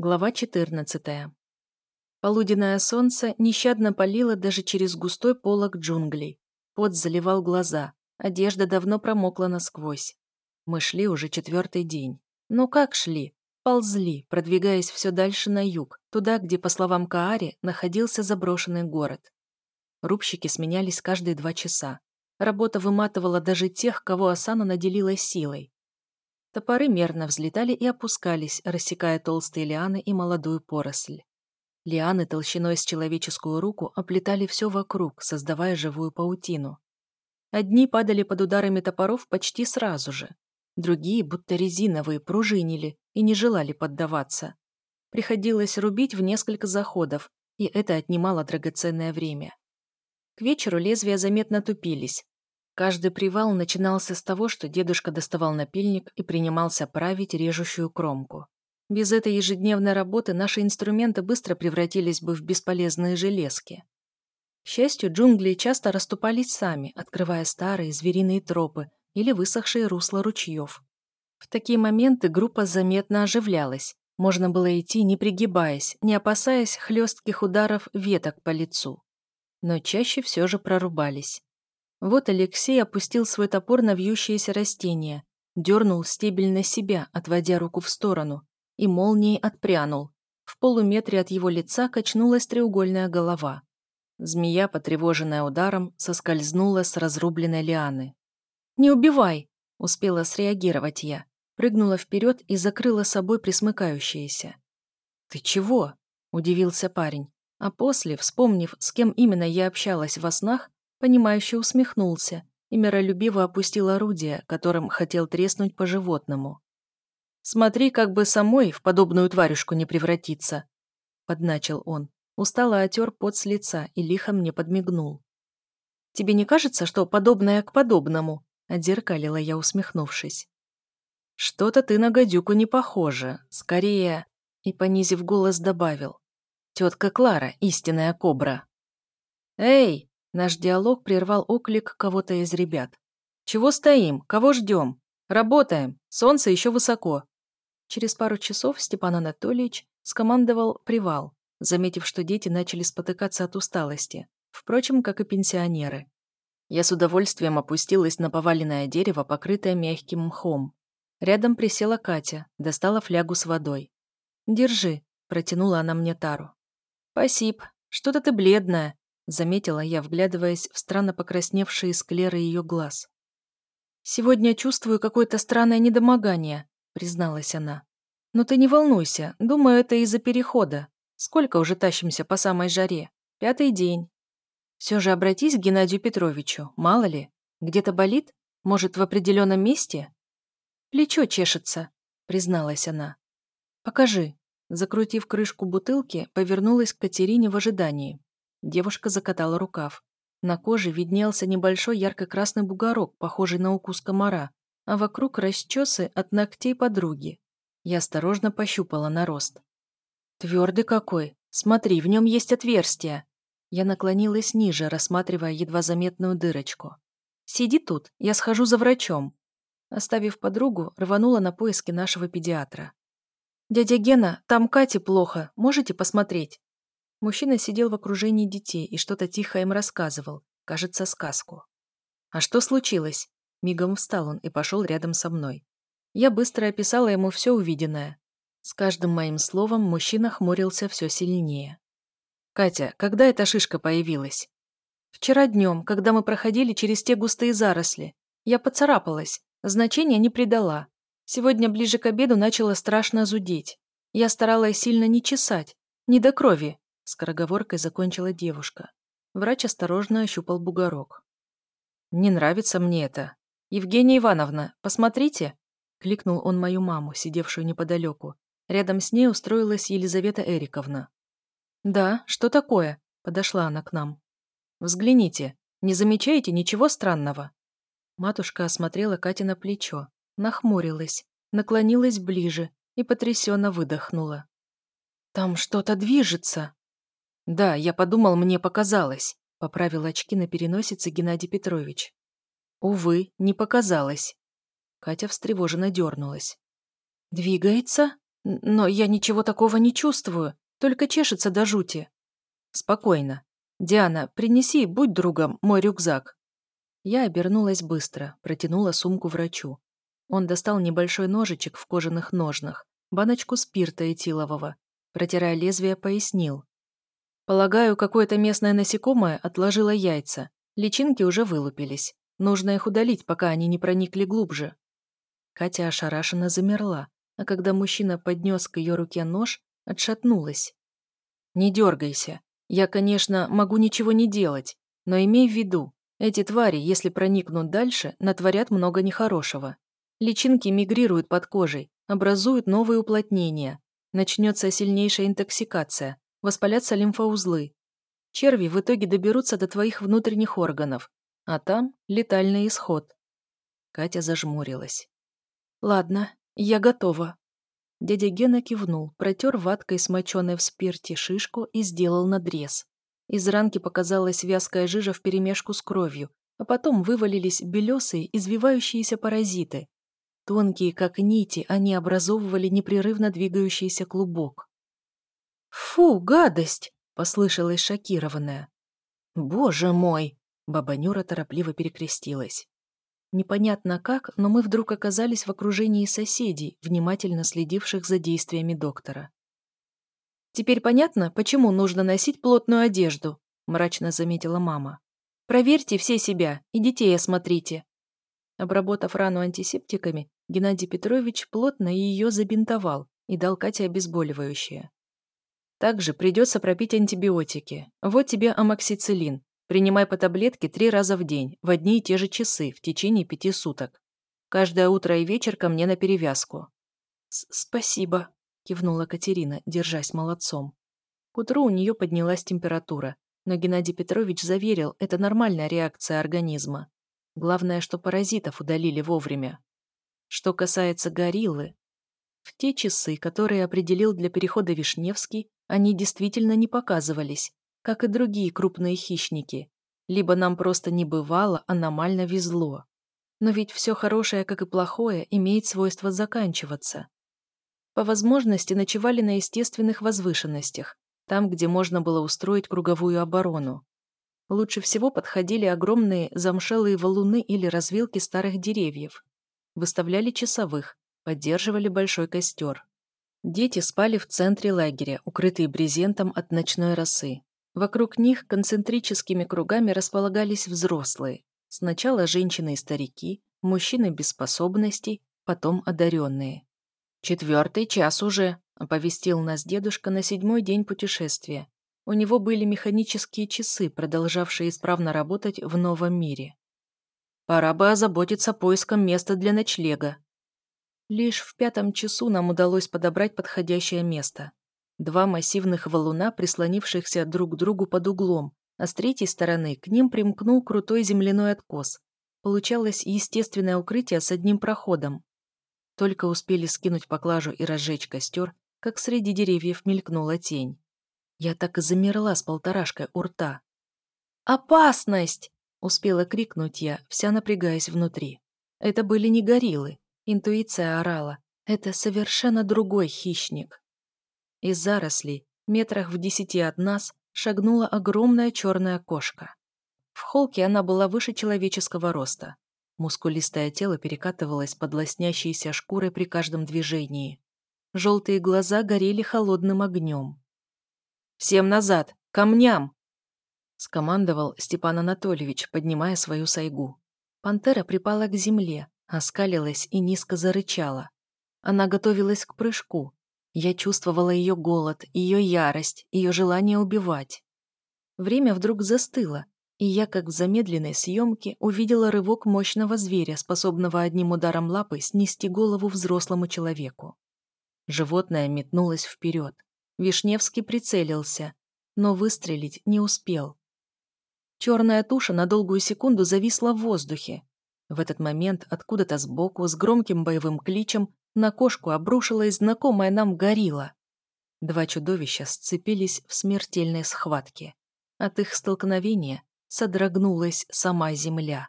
Глава 14. Полуденное солнце нещадно палило даже через густой полог джунглей. Пот заливал глаза, одежда давно промокла насквозь. Мы шли уже четвертый день. Но как шли? Ползли, продвигаясь все дальше на юг, туда, где, по словам Каари, находился заброшенный город. Рубщики сменялись каждые два часа. Работа выматывала даже тех, кого Асана наделила силой. Топоры мерно взлетали и опускались, рассекая толстые лианы и молодую поросль. Лианы толщиной с человеческую руку оплетали все вокруг, создавая живую паутину. Одни падали под ударами топоров почти сразу же. Другие, будто резиновые, пружинили и не желали поддаваться. Приходилось рубить в несколько заходов, и это отнимало драгоценное время. К вечеру лезвия заметно тупились, Каждый привал начинался с того, что дедушка доставал напильник и принимался править режущую кромку. Без этой ежедневной работы наши инструменты быстро превратились бы в бесполезные железки. К счастью, джунгли часто расступались сами, открывая старые звериные тропы или высохшие русла ручьев. В такие моменты группа заметно оживлялась. Можно было идти, не пригибаясь, не опасаясь хлестких ударов веток по лицу. Но чаще все же прорубались. Вот Алексей опустил свой топор на вьющееся растение, дернул стебель на себя, отводя руку в сторону, и молнией отпрянул. В полуметре от его лица качнулась треугольная голова. Змея, потревоженная ударом, соскользнула с разрубленной лианы. «Не убивай!» — успела среагировать я. Прыгнула вперед и закрыла собой присмыкающееся. «Ты чего?» — удивился парень. А после, вспомнив, с кем именно я общалась во снах, Понимающе усмехнулся и миролюбиво опустил орудие, которым хотел треснуть по животному. «Смотри, как бы самой в подобную тварюшку не превратиться», — подначил он. Устало отер пот с лица и лихо мне подмигнул. «Тебе не кажется, что подобное к подобному?» — отзеркалила я, усмехнувшись. «Что-то ты на гадюку не похожа. Скорее...» И, понизив голос, добавил. «Тетка Клара, истинная кобра». «Эй!» Наш диалог прервал оклик кого-то из ребят. «Чего стоим? Кого ждем? Работаем! Солнце еще высоко!» Через пару часов Степан Анатольевич скомандовал «привал», заметив, что дети начали спотыкаться от усталости, впрочем, как и пенсионеры. Я с удовольствием опустилась на поваленное дерево, покрытое мягким мхом. Рядом присела Катя, достала флягу с водой. «Держи», — протянула она мне тару. «Спасибо. Что-то ты бледная», заметила я, вглядываясь в странно покрасневшие склеры ее глаз. «Сегодня чувствую какое-то странное недомогание», — призналась она. «Но ты не волнуйся, думаю, это из-за перехода. Сколько уже тащимся по самой жаре? Пятый день. Все же обратись к Геннадию Петровичу, мало ли. Где-то болит? Может, в определенном месте?» «Плечо чешется», — призналась она. «Покажи». Закрутив крышку бутылки, повернулась к Катерине в ожидании. Девушка закатала рукав. На коже виднелся небольшой ярко-красный бугорок, похожий на укус комара, а вокруг расчесы от ногтей подруги. Я осторожно пощупала нарост. «Твердый какой! Смотри, в нем есть отверстие!» Я наклонилась ниже, рассматривая едва заметную дырочку. «Сиди тут, я схожу за врачом». Оставив подругу, рванула на поиски нашего педиатра. «Дядя Гена, там Кате плохо, можете посмотреть?» Мужчина сидел в окружении детей и что-то тихо им рассказывал, кажется, сказку. «А что случилось?» Мигом встал он и пошел рядом со мной. Я быстро описала ему все увиденное. С каждым моим словом мужчина хмурился все сильнее. «Катя, когда эта шишка появилась?» «Вчера днем, когда мы проходили через те густые заросли. Я поцарапалась, значения не придала. Сегодня ближе к обеду начала страшно зудеть. Я старалась сильно не чесать, не до крови, Скороговоркой закончила девушка. Врач осторожно ощупал бугорок. «Не нравится мне это. Евгения Ивановна, посмотрите!» Кликнул он мою маму, сидевшую неподалеку. Рядом с ней устроилась Елизавета Эриковна. «Да, что такое?» Подошла она к нам. «Взгляните. Не замечаете ничего странного?» Матушка осмотрела Катя на плечо, нахмурилась, наклонилась ближе и потрясенно выдохнула. «Там что-то движется!» «Да, я подумал, мне показалось», — поправил очки на переносице Геннадий Петрович. «Увы, не показалось». Катя встревоженно дернулась. «Двигается?» Но я ничего такого не чувствую, только чешется до жути. Спокойно. Диана, принеси, будь другом, мой рюкзак. Я обернулась быстро, протянула сумку врачу. Он достал небольшой ножичек в кожаных ножнах, баночку спирта этилового. Протирая лезвие, пояснил. Полагаю, какое-то местное насекомое отложило яйца. Личинки уже вылупились. Нужно их удалить, пока они не проникли глубже. Катя ошарашенно замерла, а когда мужчина поднес к ее руке нож, отшатнулась. «Не дергайся. Я, конечно, могу ничего не делать, но имей в виду, эти твари, если проникнут дальше, натворят много нехорошего. Личинки мигрируют под кожей, образуют новые уплотнения. Начнется сильнейшая интоксикация, воспалятся лимфоузлы. Черви в итоге доберутся до твоих внутренних органов, а там летальный исход. Катя зажмурилась. «Ладно, я готова». Дядя Гена кивнул, протер ваткой, смоченной в спирте, шишку и сделал надрез. Из ранки показалась вязкая жижа вперемешку с кровью, а потом вывалились белесые, извивающиеся паразиты. Тонкие, как нити, они образовывали непрерывно двигающийся клубок. «Фу, гадость!» — послышалась шокированная. «Боже мой!» — баба Нюра торопливо перекрестилась. Непонятно как, но мы вдруг оказались в окружении соседей, внимательно следивших за действиями доктора. «Теперь понятно, почему нужно носить плотную одежду», — мрачно заметила мама. «Проверьте все себя и детей осмотрите». Обработав рану антисептиками, Геннадий Петрович плотно ее забинтовал и дал Кате обезболивающее. Также придется пропить антибиотики. Вот тебе амоксициллин. Принимай по таблетке три раза в день, в одни и те же часы, в течение пяти суток. Каждое утро и вечер ко мне на перевязку. «Спасибо», — кивнула Катерина, держась молодцом. К утру у нее поднялась температура, но Геннадий Петрович заверил, это нормальная реакция организма. Главное, что паразитов удалили вовремя. Что касается гориллы, в те часы, которые определил для перехода Вишневский, они действительно не показывались, как и другие крупные хищники. Либо нам просто не бывало, аномально везло. Но ведь все хорошее, как и плохое, имеет свойство заканчиваться. По возможности ночевали на естественных возвышенностях, там, где можно было устроить круговую оборону. Лучше всего подходили огромные замшелые валуны или развилки старых деревьев. Выставляли часовых, поддерживали большой костер. Дети спали в центре лагеря, укрытые брезентом от ночной росы. Вокруг них концентрическими кругами располагались взрослые. Сначала женщины и старики, мужчины без способностей, потом одаренные. «Четвертый час уже», — оповестил нас дедушка на седьмой день путешествия. У него были механические часы, продолжавшие исправно работать в новом мире. «Пора бы озаботиться поиском места для ночлега», Лишь в пятом часу нам удалось подобрать подходящее место. Два массивных валуна, прислонившихся друг к другу под углом, а с третьей стороны к ним примкнул крутой земляной откос. Получалось естественное укрытие с одним проходом. Только успели скинуть поклажу и разжечь костер, как среди деревьев мелькнула тень. Я так и замерла с полторашкой у рта. «Опасность!» — успела крикнуть я, вся напрягаясь внутри. Это были не гориллы, Интуиция орала. Это совершенно другой хищник. Из зарослей, метрах в десяти от нас, шагнула огромная черная кошка. В холке она была выше человеческого роста. Мускулистое тело перекатывалось под лоснящейся шкурой при каждом движении. Желтые глаза горели холодным огнем. «Всем назад! Камням!» скомандовал Степан Анатольевич, поднимая свою сайгу. Пантера припала к земле, Оскалилась и низко зарычала. Она готовилась к прыжку. Я чувствовала ее голод, ее ярость, ее желание убивать. Время вдруг застыло, и я, как в замедленной съемке, увидела рывок мощного зверя, способного одним ударом лапы снести голову взрослому человеку. Животное метнулось вперед. Вишневский прицелился, но выстрелить не успел. Черная туша на долгую секунду зависла в воздухе, в этот момент откуда-то сбоку с громким боевым кличем на кошку обрушилась знакомая нам горилла. Два чудовища сцепились в смертельной схватке. От их столкновения содрогнулась сама земля.